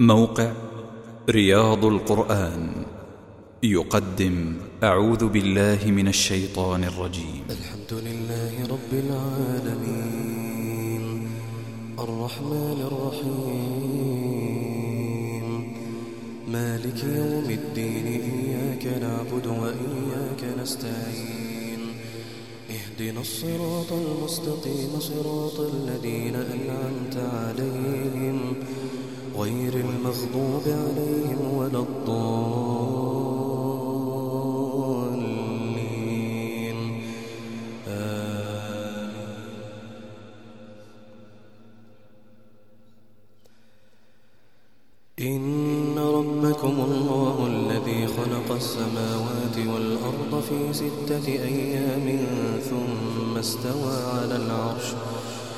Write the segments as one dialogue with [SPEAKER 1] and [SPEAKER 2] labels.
[SPEAKER 1] موقع رياض القرآن يقدم أعوذ بالله من الشيطان الرجيم.
[SPEAKER 2] الحمد لله رب العالمين. الرحمن الرحيم. مالك يوم الدين إياك نعبد وإياك نستعين. اهدنا الصراط المستقيم صراط الذين أنعمت عليهم. غير المغضوب عليهم ولا الضالين. آمين. إن ربكم الله الذي خلق السماوات والأرض في ستة أيام ثم استوى على العرش.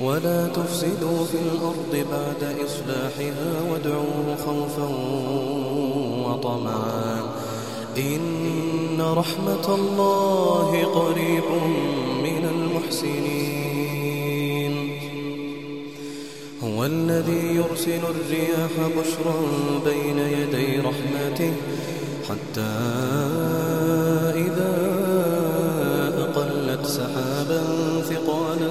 [SPEAKER 2] ولا تفسدوا في الأرض بعد إصلاحها وادعوه خوفا وطمعا. إن رحمة الله قريب من المحسنين. هو الذي يرسل الرياح بشرا بين يدي رحمته حتى إذا أقلت سحابا ثقالا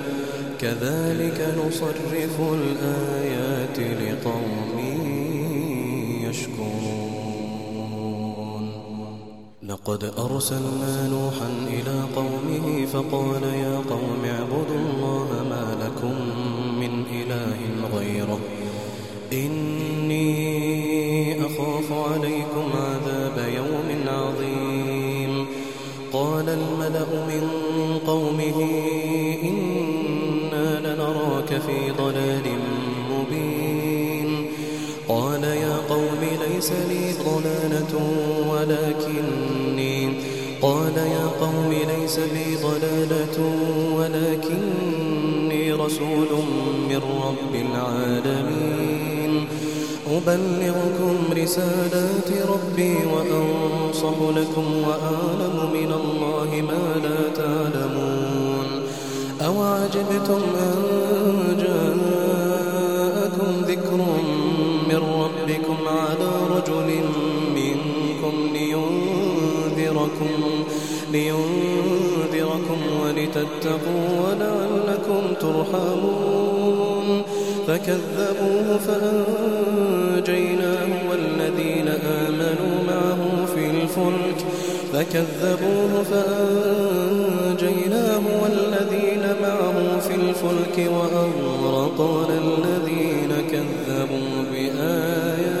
[SPEAKER 2] كذلك نصرف الآيات لقوم يشكرون. لقد أرسلنا نوحا إلى قومه فقال يا قوم اعبدوا الله ما لكم من إله غيره. إني أخاف عليكم عذاب يوم عظيم. قال الملأ من قومه قال يا قوم ليس لي ضلالة ولكني رسول من رب العالمين. أبلغكم رسالات ربي وأنصح لكم وأعلم من الله ما لا تعلمون. أو عجبتم أن جاءكم ذكر من ربكم على رجل منكم لينذركم لينذركم ولتتقوا ولعلكم ترحمون. فكذبوه فأنجيناه والذين آمنوا معه في الفلك. فكذبوه فأنجيناه والذين معه في الفلك وأغرقنا الذين كذبوا بآياتنا.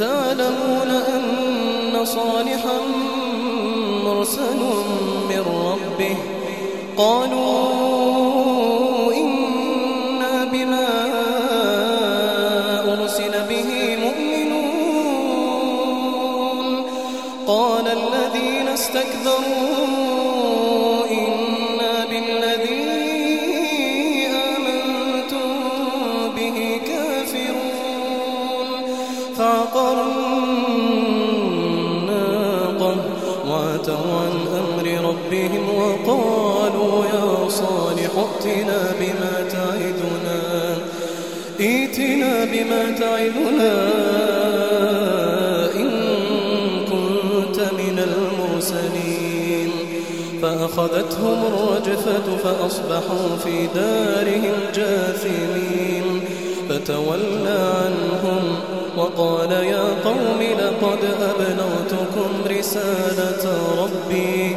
[SPEAKER 2] أتعلمون أن صالحا مرسل من ربه. قالوا صالح ائتنا بما تعدنا. ائتنا بما تعدنا. إن كنت من المرسلين. فأخذتهم الرجفة فأصبحوا في دارهم جاثمين. فتولى عنهم وقال يا قوم لقد أبلغتكم رسالة ربي.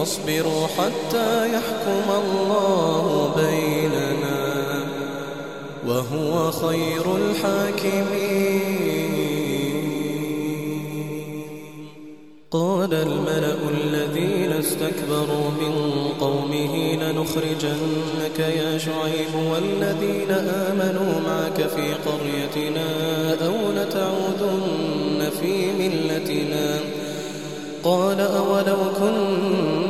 [SPEAKER 2] فاصبروا حتى يحكم الله بيننا وهو خير الحاكمين. قال الملأ الذين استكبروا من قومه لنخرجنك يا شعيب والذين آمنوا معك في قريتنا أو لتعودن في ملتنا. قال أولو كنا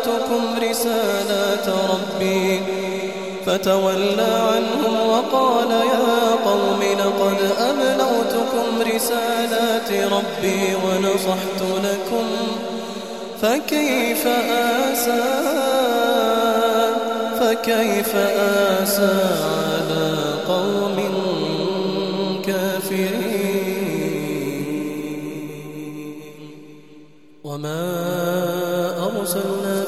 [SPEAKER 2] أبلغتكم رسالات ربي. فتولى عنهم وقال يا قوم لقد أبلغتكم رسالات ربي ونصحت لكم فكيف آسى؟ فكيف آسى على قوم كافرين؟ وما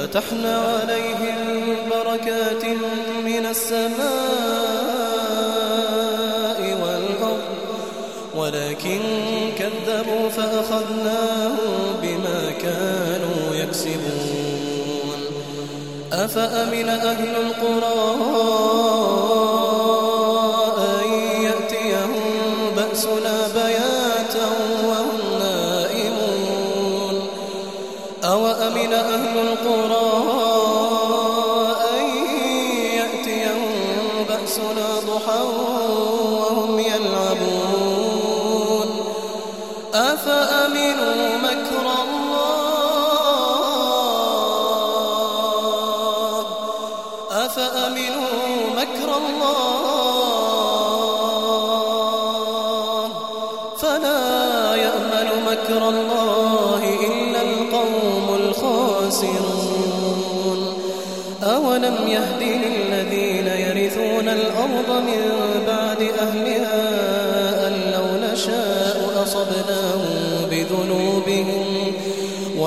[SPEAKER 2] لفتحنا عليهم بركات من السماء والأرض ولكن كذبوا فأخذناهم بما كانوا يكسبون. أفأمن أهل القرى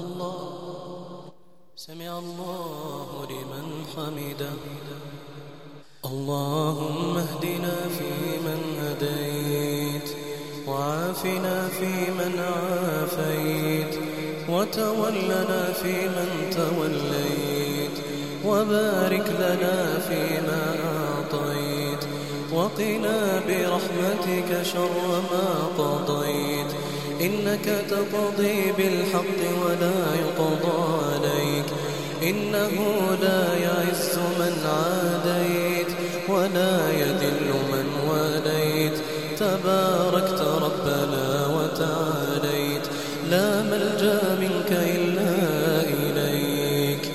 [SPEAKER 2] الله. سمع الله لمن حمده. اللهم اهدنا فيمن هديت وعافنا فيمن عافيت وتولنا فيمن توليت وبارك لنا فيما أعطيت وقنا برحمتك شر ما قضيت. إنك تقضي بالحق ولا يقضى عليك. إنه لا يعز من عاديت ولا يذل من واليت. تباركت ربنا وتعاليت. لا ملجأ منك إلا إليك.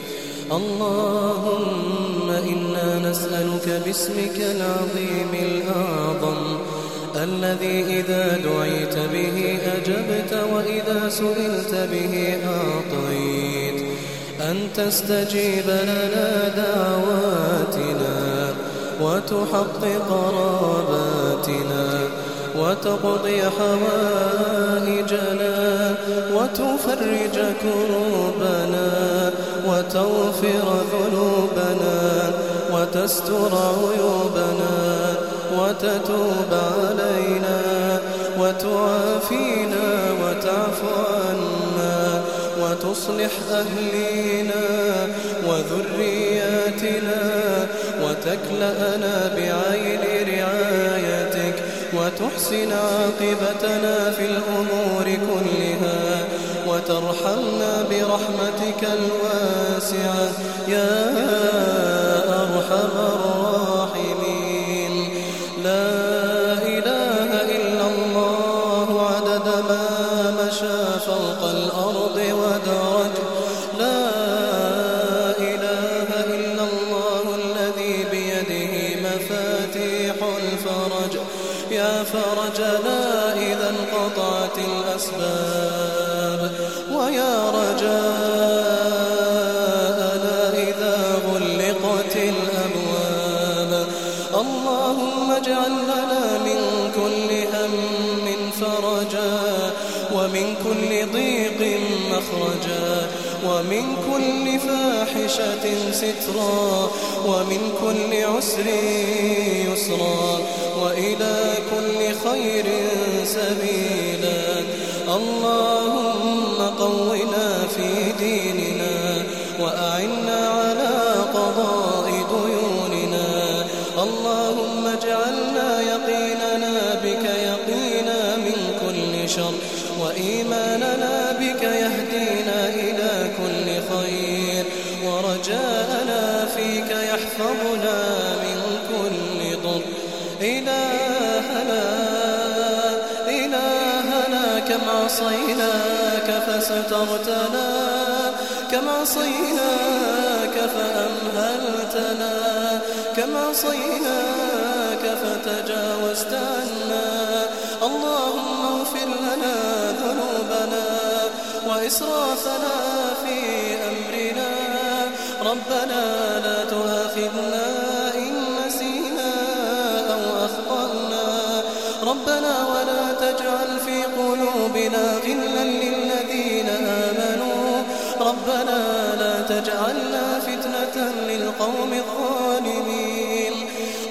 [SPEAKER 2] اللهم إنا نسألك باسمك العظيم الأعظم. الذي إذا دعيت به أجبت وإذا سئلت به أعطيت. أن تستجيب لنا دعواتنا وتحقق راباتنا وتقضي حوائجنا وتفرج كروبنا وتغفر ذنوبنا وتستر عيوبنا وتتوب علينا وتعافينا وتعفو عنا وتصلح أهلينا وذرياتنا وتكلأنا بعين رعايتك وتحسن عاقبتنا في الأمور كلها وترحمنا برحمتك الواسعة. يا أرحم الراحمين ومن كل فاحشة سترا ومن كل عسر يسرا وإلى كل خير سبيلا. اللهم فسترتنا كم عصيناك فأمهلتنا كم عصيناك فتجاوزت عنا اللهم اغفر لنا ذنوبنا وإسرافنا في أمرنا ربنا لا تؤاخذنا إن نسينا أو أخطأنا ربنا ولا تجعل في قلوبنا غلا آمنوا ربنا لا تجعلنا فتنة للقوم الظالمين.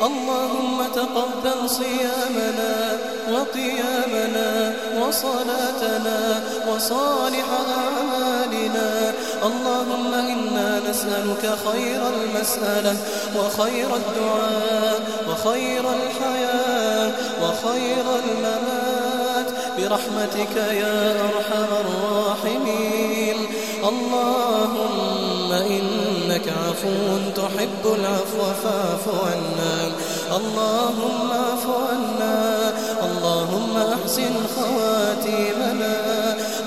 [SPEAKER 2] اللهم تقبل صيامنا وقيامنا وصلاتنا وصالح أعمالنا. اللهم إنا نسألك خير المسألة وخير الدعاء وخير الحياة وخير الممات. برحمتك يا أرحم الراحمين. اللهم إنك عفو تحب العفو فاعف عنا. اللهم اعف عنا. اللهم أحسن خواتيمنا.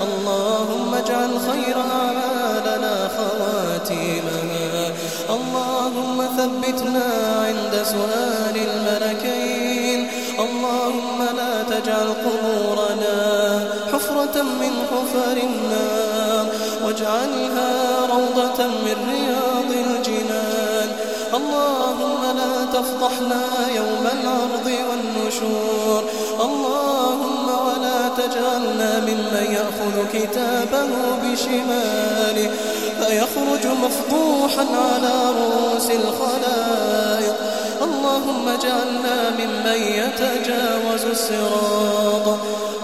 [SPEAKER 2] اللهم اجعل خير أعمالنا خواتيمها اللهم ثبتنا عند سؤال الملكين. اللهم لا تجعل قبورنا حفرة من حفر النار. واجعلها روضة من رياض الجنان. اللهم لا تفضحنا يوم العرض والنشور. اللهم ولا تجعلنا ممن يأخذ كتابه بشماله. فيخرج مفضوحا على رؤوس الخلائق. اللهم اجعلنا ممن يتجاوز الصراط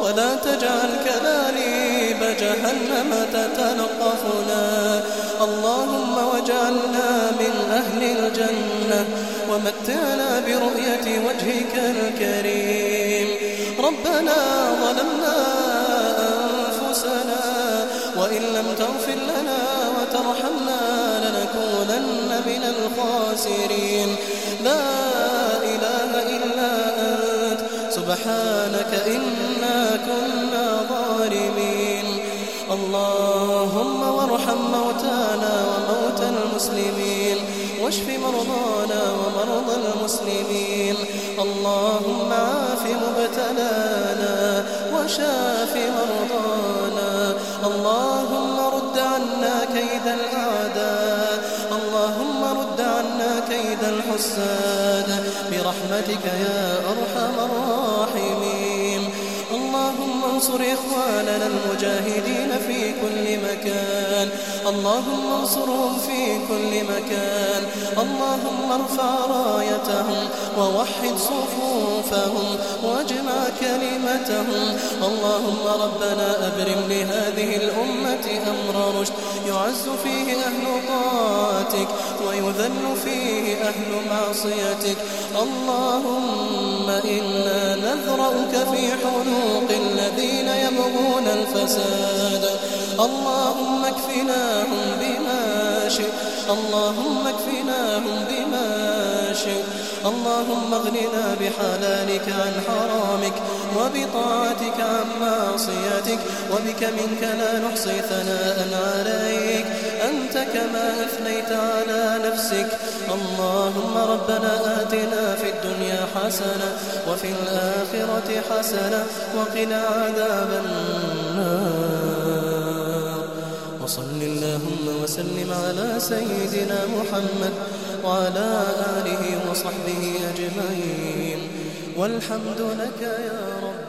[SPEAKER 2] ولا تجعل كلاليب جهنم تتلقفنا اللهم واجعلنا من أهل الجنة ومتعنا برؤية وجهك الكريم. ربنا ظلمنا أنفسنا وإن لم تغفر لنا وترحمنا لنكونن من الخاسرين. لا إله إلا أنت سبحانك إنا كنا ظالمين. اللهم وارحم موتانا وموتى المسلمين واشف مرضانا ومرضى المسلمين. اللهم عاف مبتلانا وشاف كيد الحساد برحمتك يا أرحم الراحمين. اللهم انصر إخواننا المجاهدين في كل مكان. اللهم انصرهم في كل مكان. اللهم ارفع رايتهم ووحد صفوفهم واجمع كلمتهم. اللهم ربنا أبرم لهذه الأمة أمر رشد. يعز فيه أهل طاعتك ويذل فيه أهل معصيتك. اللهم إنا نذرأك في حلوق الذين يبغون الفساد. اللهم اكفناهم بما شئت اللهم اكفناهم بما شئت اللهم اغننا بحلالك عن حرامك وبطاعتك عن معصيتك وبك منك لا نحصي ثناء عليك. أنت كما أثنيت على نفسك. اللهم ربنا آتنا في الدنيا حسنة وفي الآخرة حسنة وقنا عذاب النار. وصل اللهم وسلم على سيدنا محمد وعلى آله وصحبه أجمعين. والحمد لك يا رب